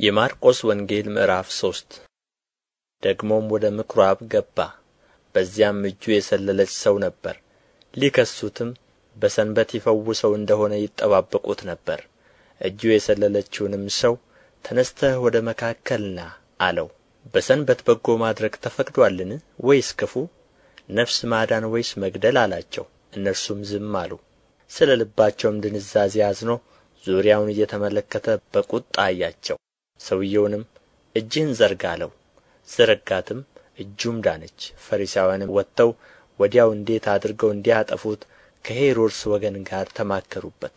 የማርቆስ ወንጌል ምዕራፍ ሶስት። ደግሞም ወደ ምኵራብ ገባ። በዚያም እጁ የሰለለች ሰው ነበር። ሊከሱትም በሰንበት ይፈውሰው እንደ ሆነ ይጠባበቁት ነበር። እጁ የሰለለችውንም ሰው ተነሥተህ ወደ መካከል ና አለው። በሰንበት በጎ ማድረግ ተፈቅዶአልን? ወይስ ክፉ? ነፍስ ማዳን ወይስ መግደል አላቸው። እነርሱም ዝም አሉ። ስለ ልባቸውም ድንዛዜ አዝኖ ዙሪያውን እየተመለከተ በቍጣ አያቸው ሰውየውንም እጅህን ዘርጋ አለው። ዘረጋትም እጁም ዳነች። ፈሪሳውያንም ወጥተው ወዲያው እንዴት አድርገው እንዲያጠፉት ከሄሮድስ ወገን ጋር ተማከሩበት።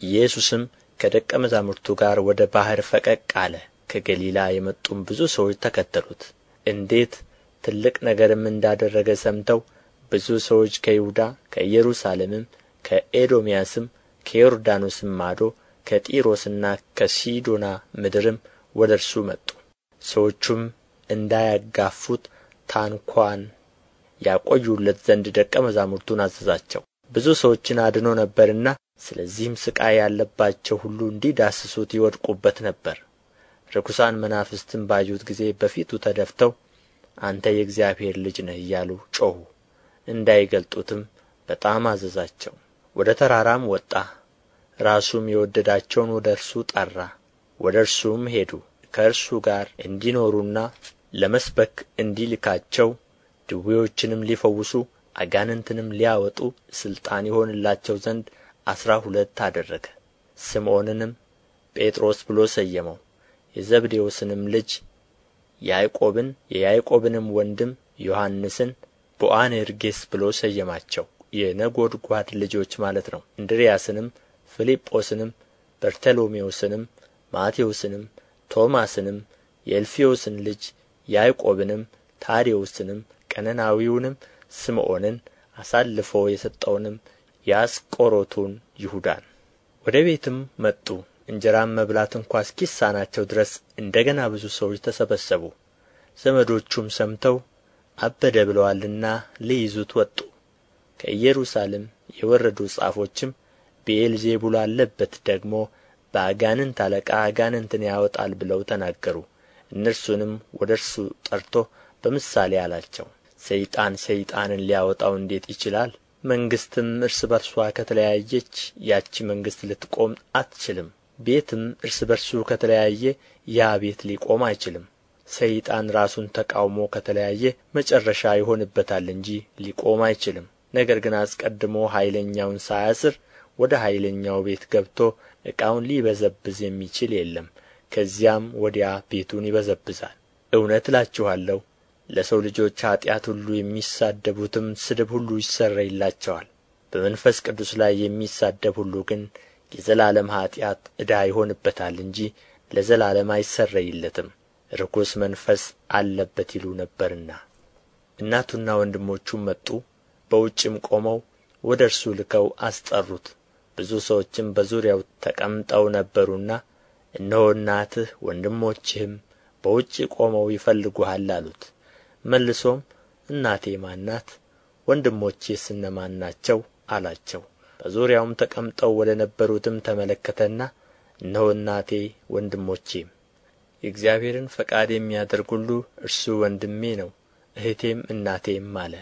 ኢየሱስም ከደቀ መዛሙርቱ ጋር ወደ ባሕር ፈቀቅ አለ። ከገሊላ የመጡም ብዙ ሰዎች ተከተሉት። እንዴት ትልቅ ነገርም እንዳደረገ ሰምተው ብዙ ሰዎች ከይሁዳ ከኢየሩሳሌምም ከኤዶምያስም ከዮርዳኖስም ማዶ ከጢሮስና ከሲዶና ምድርም ወደ እርሱ መጡ። ሰዎቹም እንዳያጋፉት ታንኳን ያቆዩለት ዘንድ ደቀ መዛሙርቱን አዘዛቸው። ብዙ ሰዎችን አድኖ ነበርና ስለዚህም ሥቃይ ያለባቸው ሁሉ እንዲዳስሱት ይወድቁበት ነበር። ርኵሳን መናፍስትም ባዩት ጊዜ በፊቱ ተደፍተው አንተ የእግዚአብሔር ልጅ ነህ እያሉ ጮኹ። እንዳይገልጡትም በጣም አዘዛቸው። ወደ ተራራም ወጣ ራሱም የወደዳቸውን ወደ እርሱ ጠራ። ወደ እርሱም ሄዱ ከእርሱ ጋር እንዲኖሩና ለመስበክ እንዲልካቸው ድውዮችንም ሊፈውሱ አጋንንትንም ሊያወጡ ሥልጣን ይሆንላቸው ዘንድ አሥራ ሁለት አደረገ። ስምዖንንም ጴጥሮስ ብሎ ሰየመው። የዘብዴዎስንም ልጅ ያዕቆብን የያዕቆብንም ወንድም ዮሐንስን ቦአኔርጌስ ብሎ ሰየማቸው። የነጐድጓድ ልጆች ማለት ነው። እንድርያስንም ፊልጶስንም በርተሎሜዎስንም ማቴዎስንም ቶማስንም የእልፍዮስን ልጅ ያዕቆብንም ታዴዎስንም ቀነናዊውንም ስምዖንን አሳልፎ የሰጠውንም የአስቆሮቱን ይሁዳን። ወደ ቤትም መጡ። እንጀራም መብላት እንኳ እስኪሳናቸው ድረስ እንደ ገና ብዙ ሰዎች ተሰበሰቡ። ዘመዶቹም ሰምተው አበደ ብለዋልና ሊይዙት ወጡ። ከኢየሩሳሌም የወረዱ ጻፎችም ብዔል ዜቡል አለበት ደግሞ በአጋንንት አለቃ አጋንንትን ያወጣል ብለው ተናገሩ። እነርሱንም ወደ እርሱ ጠርቶ በምሳሌ አላቸው ሰይጣን ሰይጣንን ሊያወጣው እንዴት ይችላል? መንግሥትም እርስ በርሷ ከተለያየች ያች መንግሥት ልትቆም አትችልም። ቤትም እርስ በርሱ ከተለያየ ያ ቤት ሊቆም አይችልም። ሰይጣን ራሱን ተቃውሞ ከተለያየ መጨረሻ ይሆንበታል እንጂ ሊቆም አይችልም። ነገር ግን አስቀድሞ ኃይለኛውን ሳያስር ወደ ኃይለኛው ቤት ገብቶ ዕቃውን ሊበዘብዝ የሚችል የለም። ከዚያም ወዲያ ቤቱን ይበዘብዛል። እውነት እላችኋለሁ ለሰው ልጆች ኃጢአት ሁሉ የሚሳደቡትም ስድብ ሁሉ ይሰረይላቸዋል። በመንፈስ ቅዱስ ላይ የሚሳደብ ሁሉ ግን የዘላለም ኃጢአት ዕዳ ይሆንበታል እንጂ ለዘላለም አይሰረይለትም። ርኩስ መንፈስ አለበት ይሉ ነበርና። እናቱና ወንድሞቹም መጡ በውጭም ቆመው ወደ እርሱ ልከው አስጠሩት ብዙ ሰዎችም በዙሪያው ተቀምጠው ነበሩና እነሆ እናትህ ወንድሞችህም በውጭ ቆመው ይፈልጉሃል አሉት። መልሶም እናቴ ማን ናት? ወንድሞቼስ እነማን ናቸው? አላቸው። በዙሪያውም ተቀምጠው ወደ ነበሩትም ተመለከተና እነሆ እናቴ ወንድሞቼም የእግዚአብሔርን ፈቃድ የሚያደርግ ሁሉ እርሱ ወንድሜ ነው እኅቴም እናቴም አለ